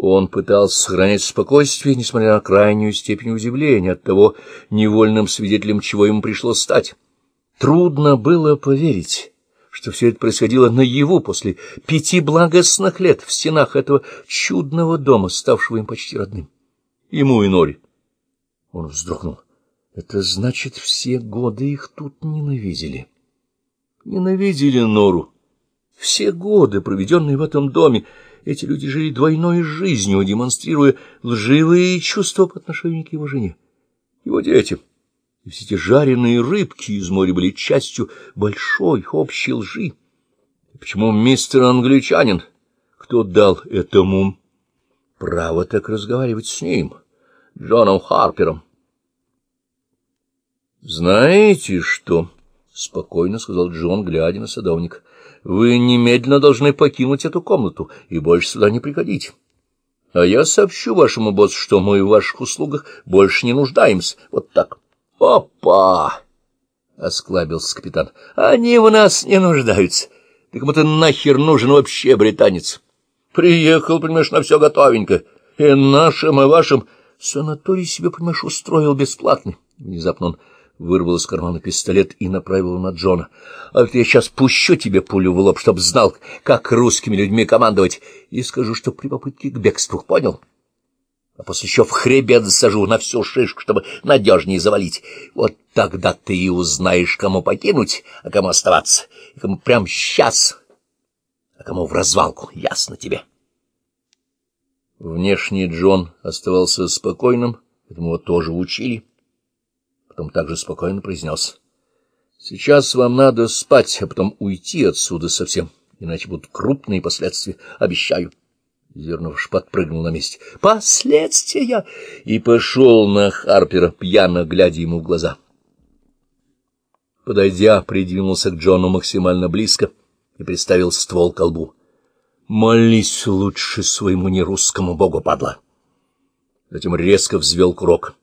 Он пытался сохранять спокойствие, несмотря на крайнюю степень удивления от того, невольным свидетелем чего ему пришлось стать. Трудно было поверить, что все это происходило наяву после пяти благостных лет в стенах этого чудного дома, ставшего им почти родным. Ему и Нори. Он вздрогнул. Это значит, все годы их тут ненавидели. Ненавидели Нору. Все годы, проведенные в этом доме, эти люди жили двойной жизнью, демонстрируя лживые чувства по отношению к его жене, его детям. И все эти жареные рыбки из моря были частью большой общей лжи. Почему мистер англичанин? Кто дал этому право так разговаривать с ним, Джоном Харпером? «Знаете что?» — спокойно сказал Джон, глядя на садовника. Вы немедленно должны покинуть эту комнату и больше сюда не приходить. А я сообщу вашему боссу, что мы в ваших услугах больше не нуждаемся. Вот так. Опа! — осклабился капитан. — Они в нас не нуждаются. Да кому-то нахер нужен вообще британец. Приехал, понимаешь, на все готовенько. И нашим, и вашим санаторий себе, понимаешь, устроил бесплатный. Внезапно он вырвал из кармана пистолет и направил на Джона. — А я сейчас пущу тебе пулю в лоб, чтоб знал, как русскими людьми командовать, и скажу, что при попытке к бегству, понял? А после еще в хребет засажу на всю шишку, чтобы надежнее завалить. Вот тогда ты и узнаешь, кому покинуть, а кому оставаться, и кому прямо сейчас, а кому в развалку, ясно тебе? Внешне Джон оставался спокойным, этому его тоже учили потом также спокойно произнес. — Сейчас вам надо спать, а потом уйти отсюда совсем, иначе будут крупные последствия, обещаю. Зерновш подпрыгнул на месте. — Последствия! И пошел на Харпера, пьяно глядя ему в глаза. Подойдя, придвинулся к Джону максимально близко и приставил ствол к колбу. — Молись лучше своему нерусскому богу, падла! Затем резко взвел курок.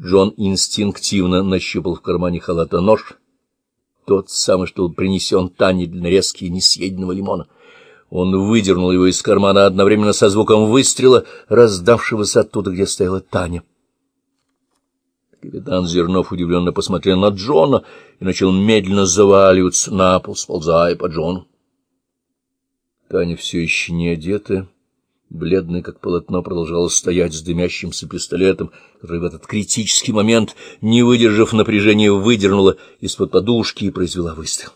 Джон инстинктивно нащупал в кармане халата нож, тот самый, что был принесен Тане для нарезки несъеденного лимона. Он выдернул его из кармана одновременно со звуком выстрела, раздавшегося оттуда, где стояла Таня. Капитан Зернов удивленно посмотрел на Джона и начал медленно заваливаться на пол, сползая по Джону. Таня все еще не одетая бледная как полотно, продолжала стоять с дымящимся пистолетом, который в этот критический момент, не выдержав напряжения, выдернула из-под подушки и произвела выстрел.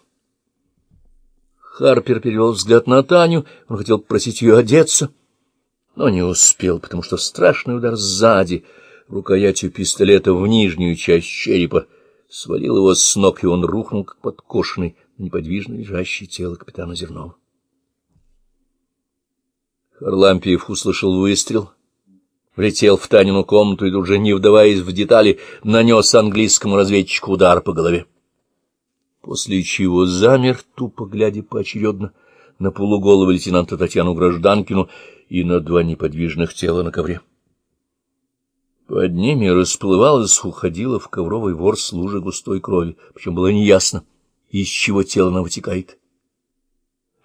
Харпер перевел взгляд на Таню, он хотел просить ее одеться, но не успел, потому что страшный удар сзади, рукоятью пистолета в нижнюю часть черепа, свалил его с ног, и он рухнул, как подкошенный, неподвижно лежащее тело капитана Зернова. Харлампиев услышал выстрел, влетел в Танину комнату и, уже не вдаваясь в детали, нанес английскому разведчику удар по голове. После чего замер, тупо глядя поочередно на полуголого лейтенанта Татьяну Гражданкину и на два неподвижных тела на ковре. Под ними расплывалась, уходила в ковровый ворс лужа густой крови, причем было неясно, из чего тело она вытекает.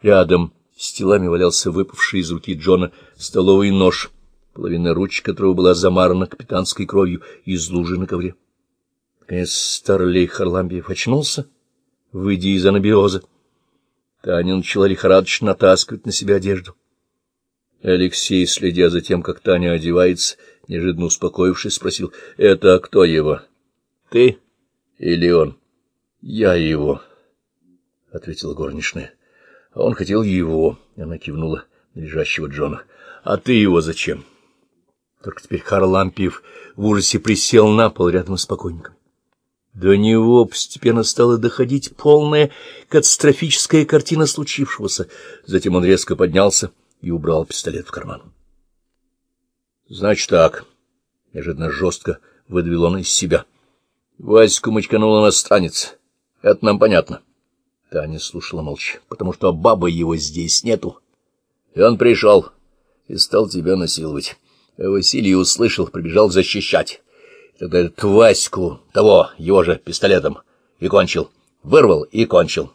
Рядом с телами валялся выпавший из руки Джона столовый нож, половина ручки которого была замарана капитанской кровью из лужи на ковре. Наконец старлей Харламбиев очнулся, выйдя из анабиоза. Таня начала лихорадочно натаскивать на себя одежду. Алексей, следя за тем, как Таня одевается, неожиданно успокоившись, спросил, — Это кто его? — Ты или он? — Я его, — ответила горничная. А он хотел его. Она кивнула на лежащего Джона. — А ты его зачем? Только теперь Харлампиев в ужасе присел на пол рядом с покойником. До него постепенно стала доходить полная катастрофическая картина случившегося. Затем он резко поднялся и убрал пистолет в карман. — Значит так, — неожиданно жестко выдавил он из себя. — Ваську мочканул иностранец. Это нам понятно. — Таня слушала молча, потому что бабы его здесь нету. И он пришел и стал тебя насиловать. А Василий услышал, прибежал защищать. Тогда этот Ваську, того, его же, пистолетом, и кончил. Вырвал и кончил.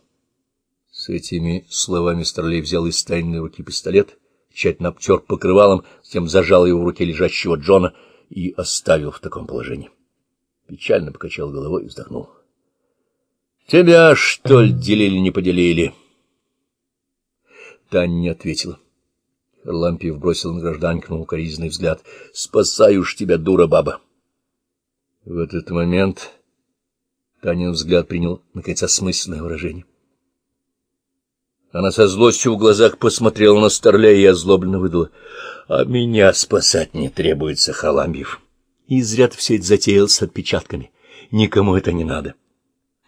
С этими словами Старлей взял из тайной руки пистолет, тщательно обтер покрывалом, затем зажал его в руке лежащего Джона и оставил в таком положении. Печально покачал головой и вздохнул. — Тебя, что ли, делили, не поделили? Таня не ответила. Харлампиев бросил на гражданкину укоризненный взгляд. — Спасаю ж тебя, дура баба! В этот момент Танин взгляд принял, наконец, осмысленное выражение. Она со злостью в глазах посмотрела на Старля и озлобленно выдала. — А меня спасать не требуется, Халамбьев. И зря ты все это затеял с отпечатками. Никому это не надо. —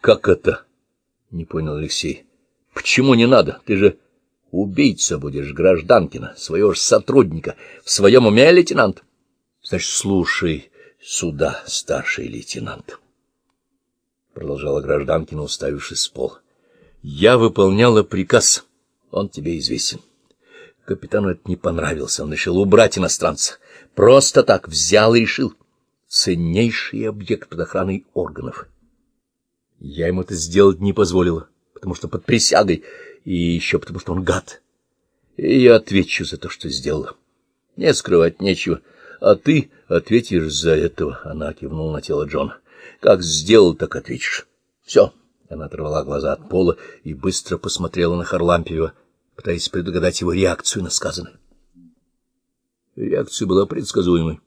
Как это? — не понял Алексей. — Почему не надо? Ты же убийца будешь, гражданкина, своего же сотрудника. В своем уме, лейтенант? — Значит, слушай сюда, старший лейтенант. Продолжала гражданкина, уставившись в пол. — Я выполняла приказ. Он тебе известен. Капитану это не понравился. Он решил убрать иностранца. Просто так взял и решил. Ценнейший объект под охраной органов. Я ему это сделать не позволила, потому что под присягой, и еще потому что он гад. И я отвечу за то, что сделала. Не скрывать нечего. А ты ответишь за этого. Она кивнула на тело Джона. Как сделал, так ответишь. Все. Она оторвала глаза от пола и быстро посмотрела на Харлампиева, пытаясь предугадать его реакцию на сказанное. Реакция была предсказуемой.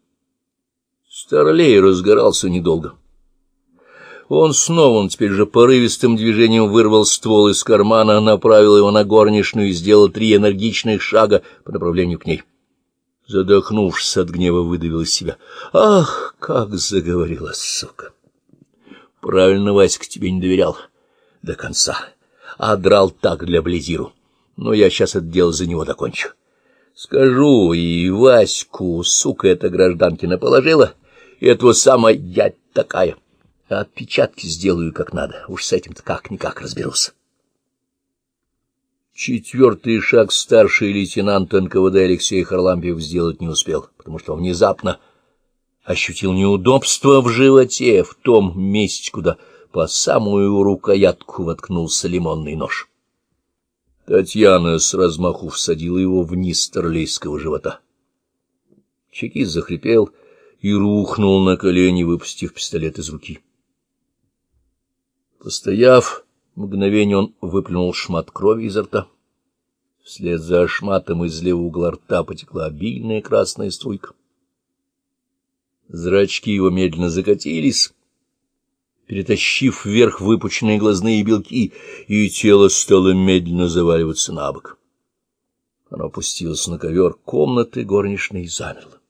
Старлей разгорался недолго. Он снова, он теперь же порывистым движением вырвал ствол из кармана, направил его на горничную и сделал три энергичных шага по направлению к ней. Задохнувшись от гнева, выдавил из себя. «Ах, как заговорила сука!» «Правильно, Васька, тебе не доверял до конца, а драл так для Близиру. Но я сейчас это дело за него докончу. Скажу, и Ваську, сука эта гражданкина, положила, и этого самая я такая. Отпечатки сделаю как надо, уж с этим-то как-никак разберусь». Четвертый шаг старший лейтенант НКВД Алексей Харлампьев сделать не успел, потому что внезапно ощутил неудобство в животе, в том месте, куда по самую рукоятку воткнулся лимонный нож. Татьяна с размаху всадила его вниз старлейского живота. Чекист захрипел и рухнул на колени, выпустив пистолет из руки. Постояв мгновение, он выплюнул шмат крови изо рта. Вслед за шматом из левого угла рта потекла обильная красная струйка. Зрачки его медленно закатились, перетащив вверх выпученные глазные белки, и тело стало медленно заваливаться на бок. Оно опустилось на ковер комнаты горничной и замерло.